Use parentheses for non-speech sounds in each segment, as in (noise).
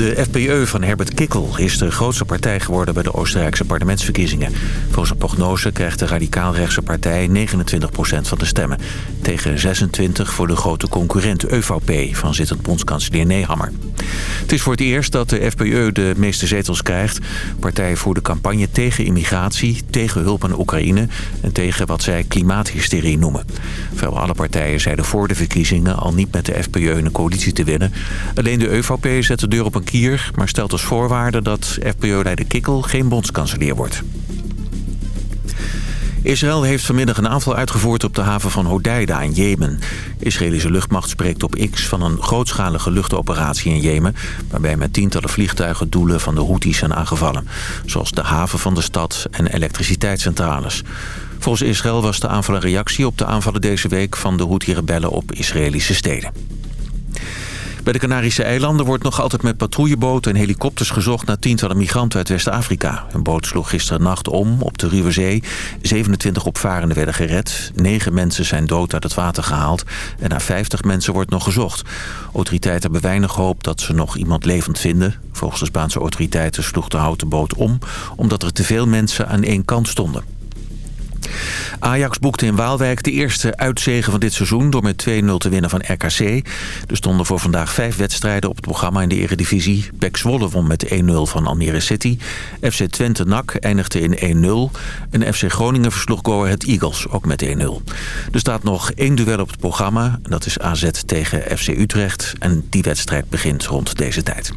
De FPE van Herbert Kikkel is de grootste partij geworden bij de Oostenrijkse parlementsverkiezingen. Volgens een prognose krijgt de radicaal-rechtse partij 29% van de stemmen. Tegen 26 voor de grote concurrent EVP van zittend bondskanselier Nehammer. Het is voor het eerst dat de FPE de meeste zetels krijgt. Partij voerde campagne tegen immigratie, tegen hulp aan Oekraïne... en tegen wat zij klimaathysterie noemen. Vrijwel alle partijen zeiden voor de verkiezingen al niet met de FPE een coalitie te winnen. Alleen de EVP zet de deur op een maar stelt als voorwaarde dat FPE-leider Kikkel geen bondskanselier wordt. Israël heeft vanmiddag een aanval uitgevoerd op de haven van Hodeida in Jemen. Israëlische luchtmacht spreekt op X van een grootschalige luchtoperatie in Jemen... waarbij met tientallen vliegtuigen doelen van de Houthis zijn aangevallen. Zoals de haven van de stad en elektriciteitscentrales. Volgens Israël was de aanval een reactie op de aanvallen deze week... van de Houthi-rebellen op Israëlische steden. Bij de Canarische eilanden wordt nog altijd met patrouilleboten en helikopters gezocht naar tientallen migranten uit West-Afrika. Een boot sloeg gisteren nacht om op de Ruwe Zee. 27 opvarenden werden gered. 9 mensen zijn dood uit het water gehaald. En naar 50 mensen wordt nog gezocht. Autoriteiten hebben weinig hoop dat ze nog iemand levend vinden. Volgens de Spaanse autoriteiten sloeg de houten boot om... omdat er te veel mensen aan één kant stonden. Ajax boekte in Waalwijk de eerste uitzegen van dit seizoen... door met 2-0 te winnen van RKC. Er stonden voor vandaag vijf wedstrijden op het programma in de eredivisie. Pek Zwolle won met 1-0 van Almere City. FC Twente NAC eindigde in 1-0. En FC Groningen versloeg Go Ahead Eagles, ook met 1-0. Er staat nog één duel op het programma. Dat is AZ tegen FC Utrecht. En die wedstrijd begint rond deze tijd.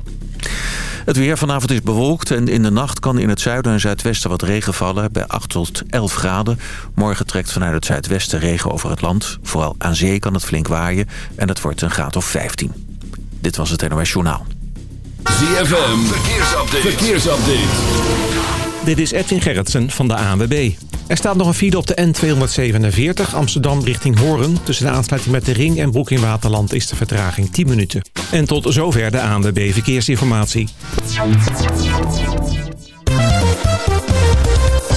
Het weer vanavond is bewolkt en in de nacht kan in het zuiden en zuidwesten wat regen vallen bij 8 tot 11 graden. Morgen trekt vanuit het zuidwesten regen over het land. Vooral aan zee kan het flink waaien en het wordt een graad of 15. Dit was het NOS Journaal. ZFM, verkeersupdate. verkeersupdate. Dit is Edwin Gerritsen van de ANWB. Er staat nog een file op de N247 Amsterdam richting Hoorn. Tussen de aansluiting met de Ring en Broek in Waterland is de vertraging 10 minuten. En tot zover de ANWB Verkeersinformatie.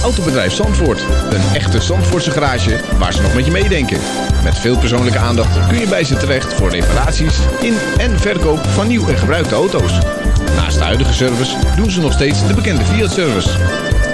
Autobedrijf Zandvoort. Een echte Zandvoortse garage waar ze nog met je meedenken. Met veel persoonlijke aandacht kun je bij ze terecht voor reparaties in en verkoop van nieuw en gebruikte auto's. Naast de huidige service doen ze nog steeds de bekende Fiat-service.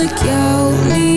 public, yo.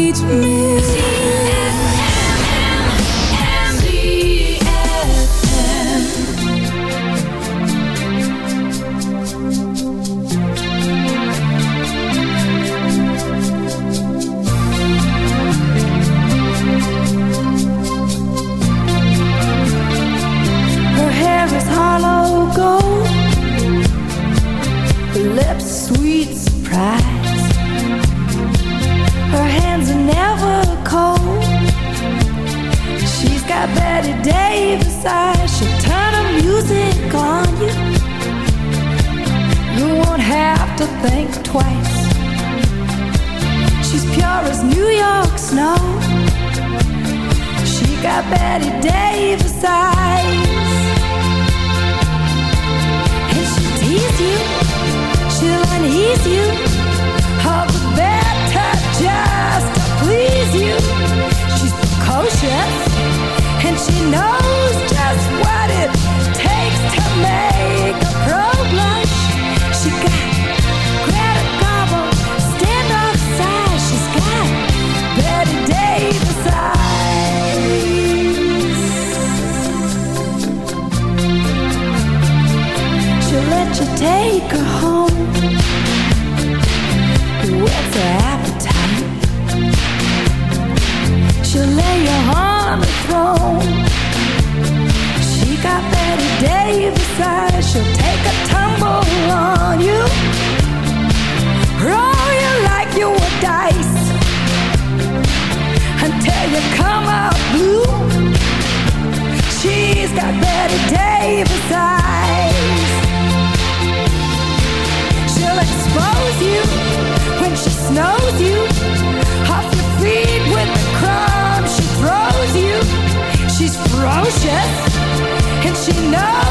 Ferocious and she knows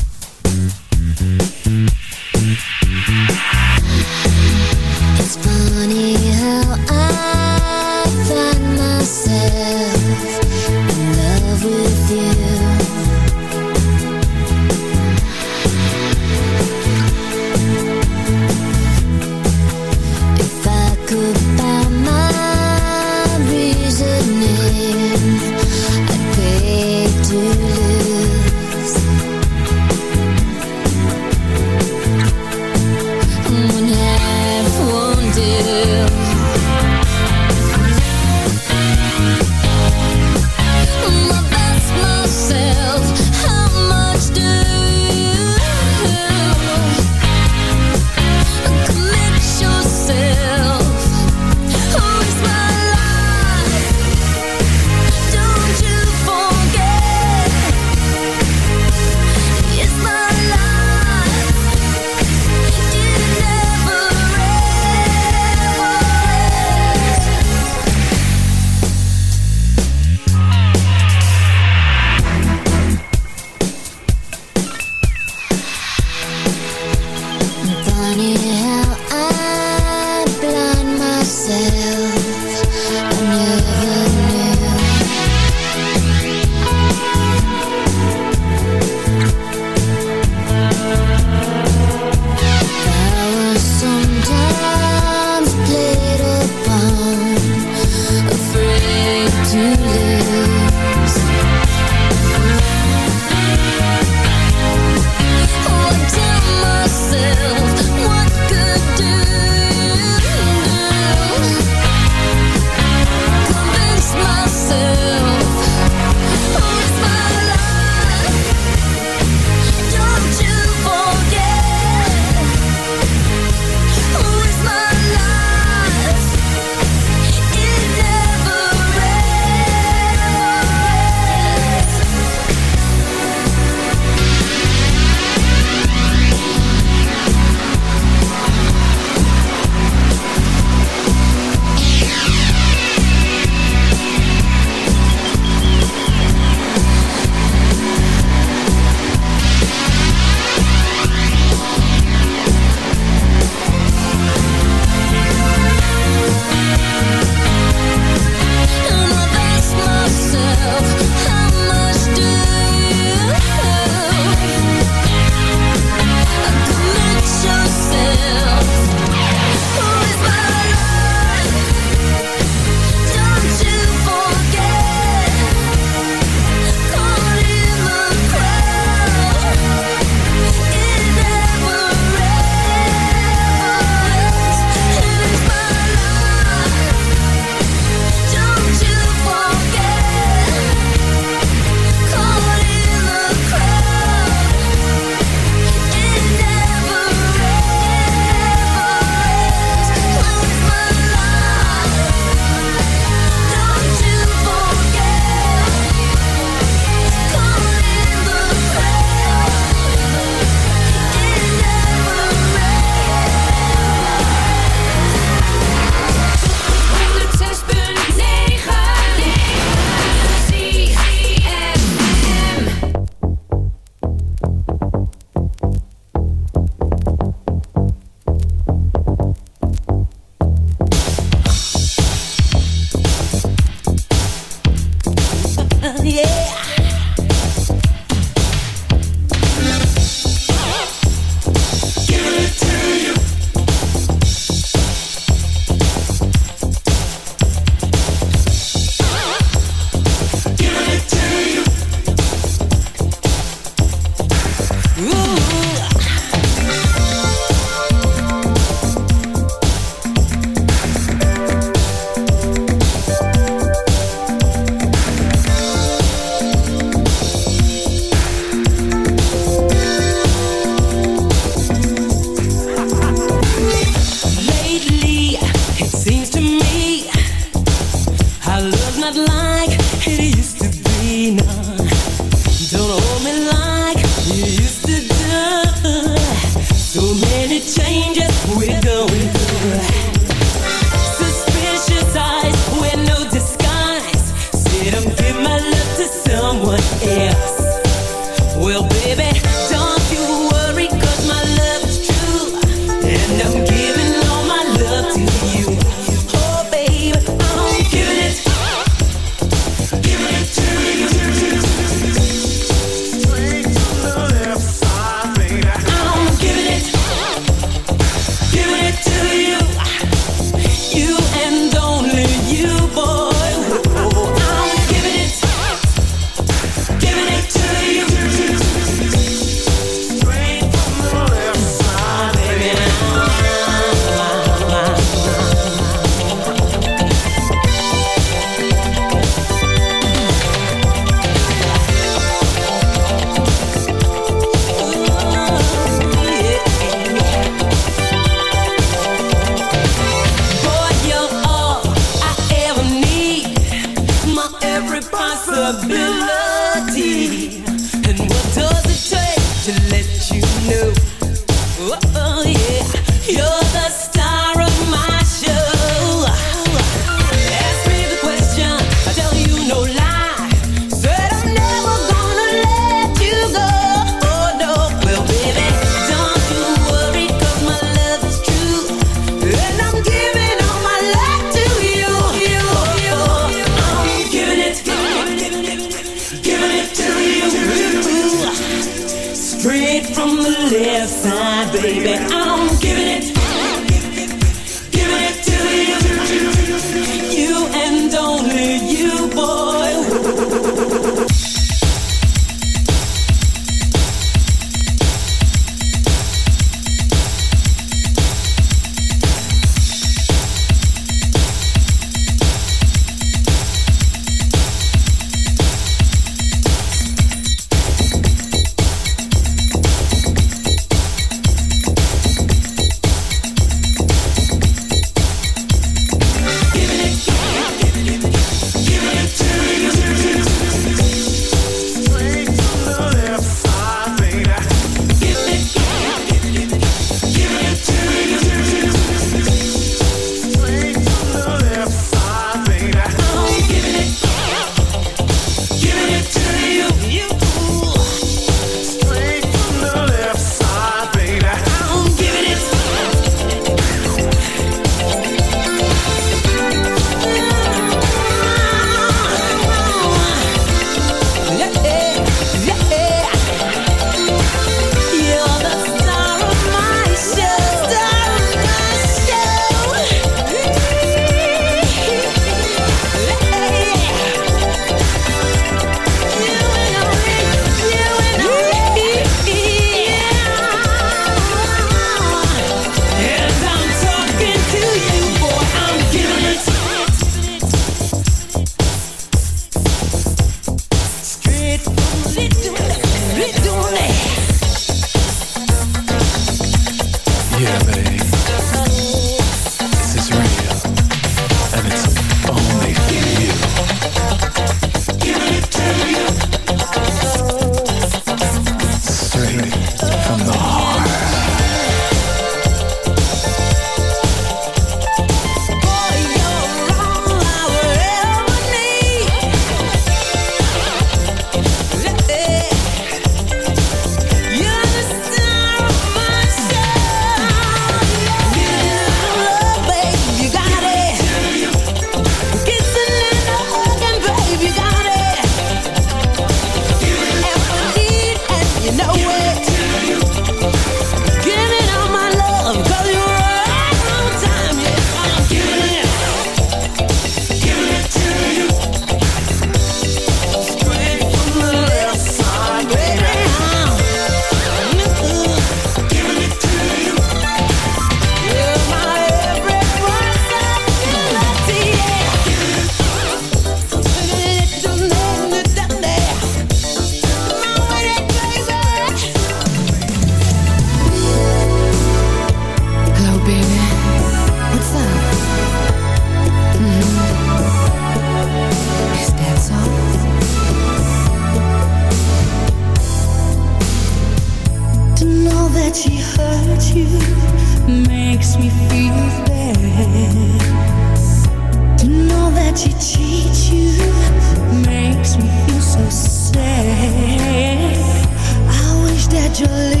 your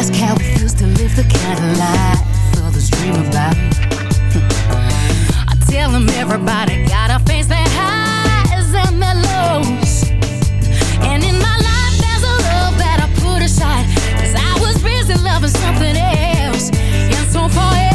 ask how it feels to live the kind of life others dream about. (laughs) I tell them everybody gotta face their highs and their lows. And in my life, there's a love that I put aside. Cause I was busy loving something else. And so forever.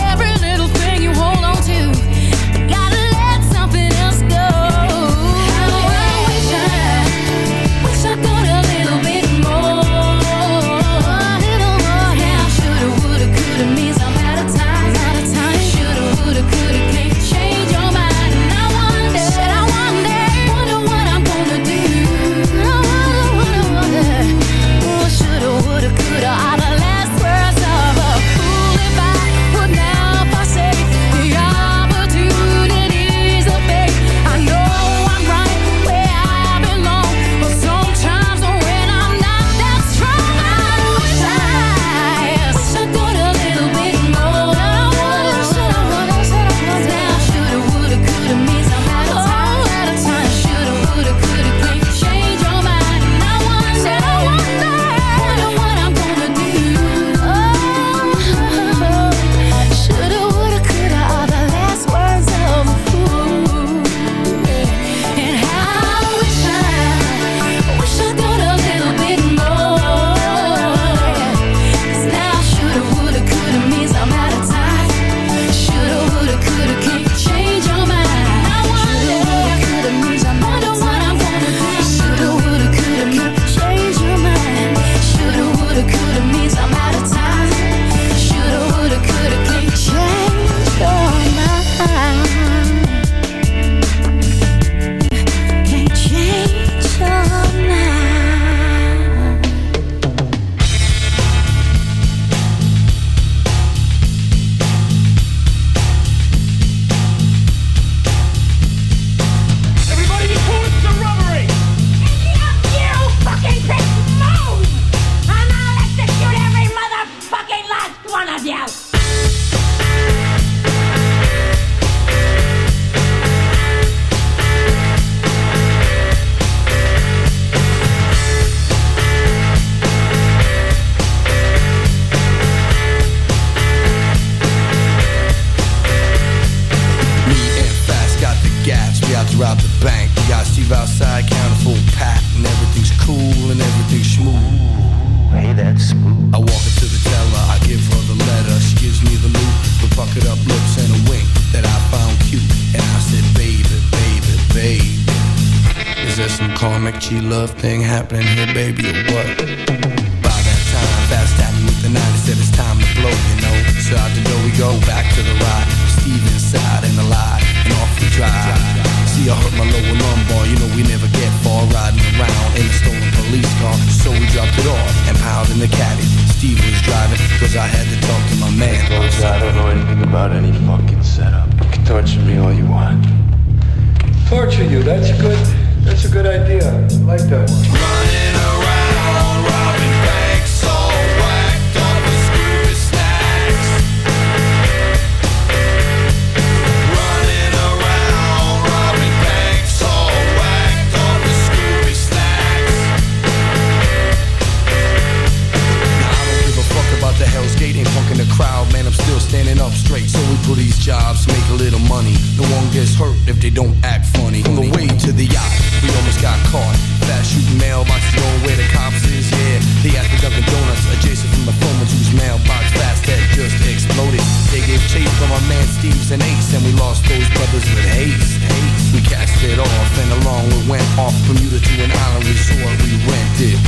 straight so we put these jobs, make a little money. No one gets hurt if they don't act funny. On the way to the yacht, we almost got caught. Fast shooting mailbox, knowing where the cops is, yeah. They asked for Dunkin' Donuts adjacent from the phone, whose mailbox fast that just exploded. They gave chase from our man Steve's and Ace, and we lost those brothers with haste. haste. We cast it off, and along we went off From Bermuda to an island resort we rented.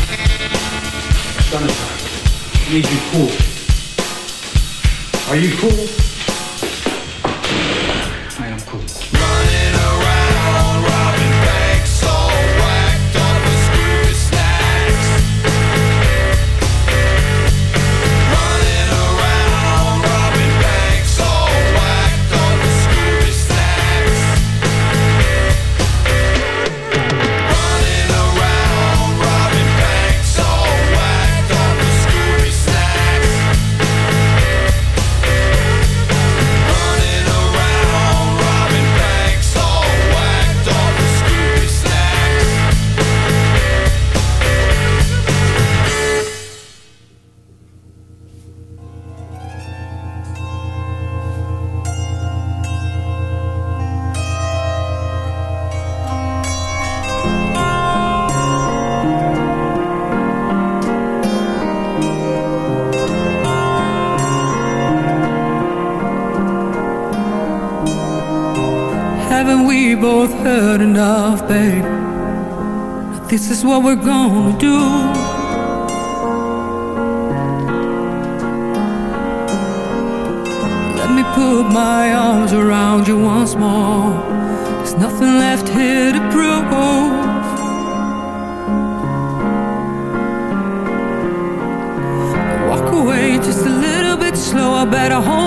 Sunshine, need you cool. Are you cool? This is what we're gonna do. Let me put my arms around you once more. There's nothing left here to prove. Walk away just a little bit slow. I bet hold.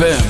ZFM.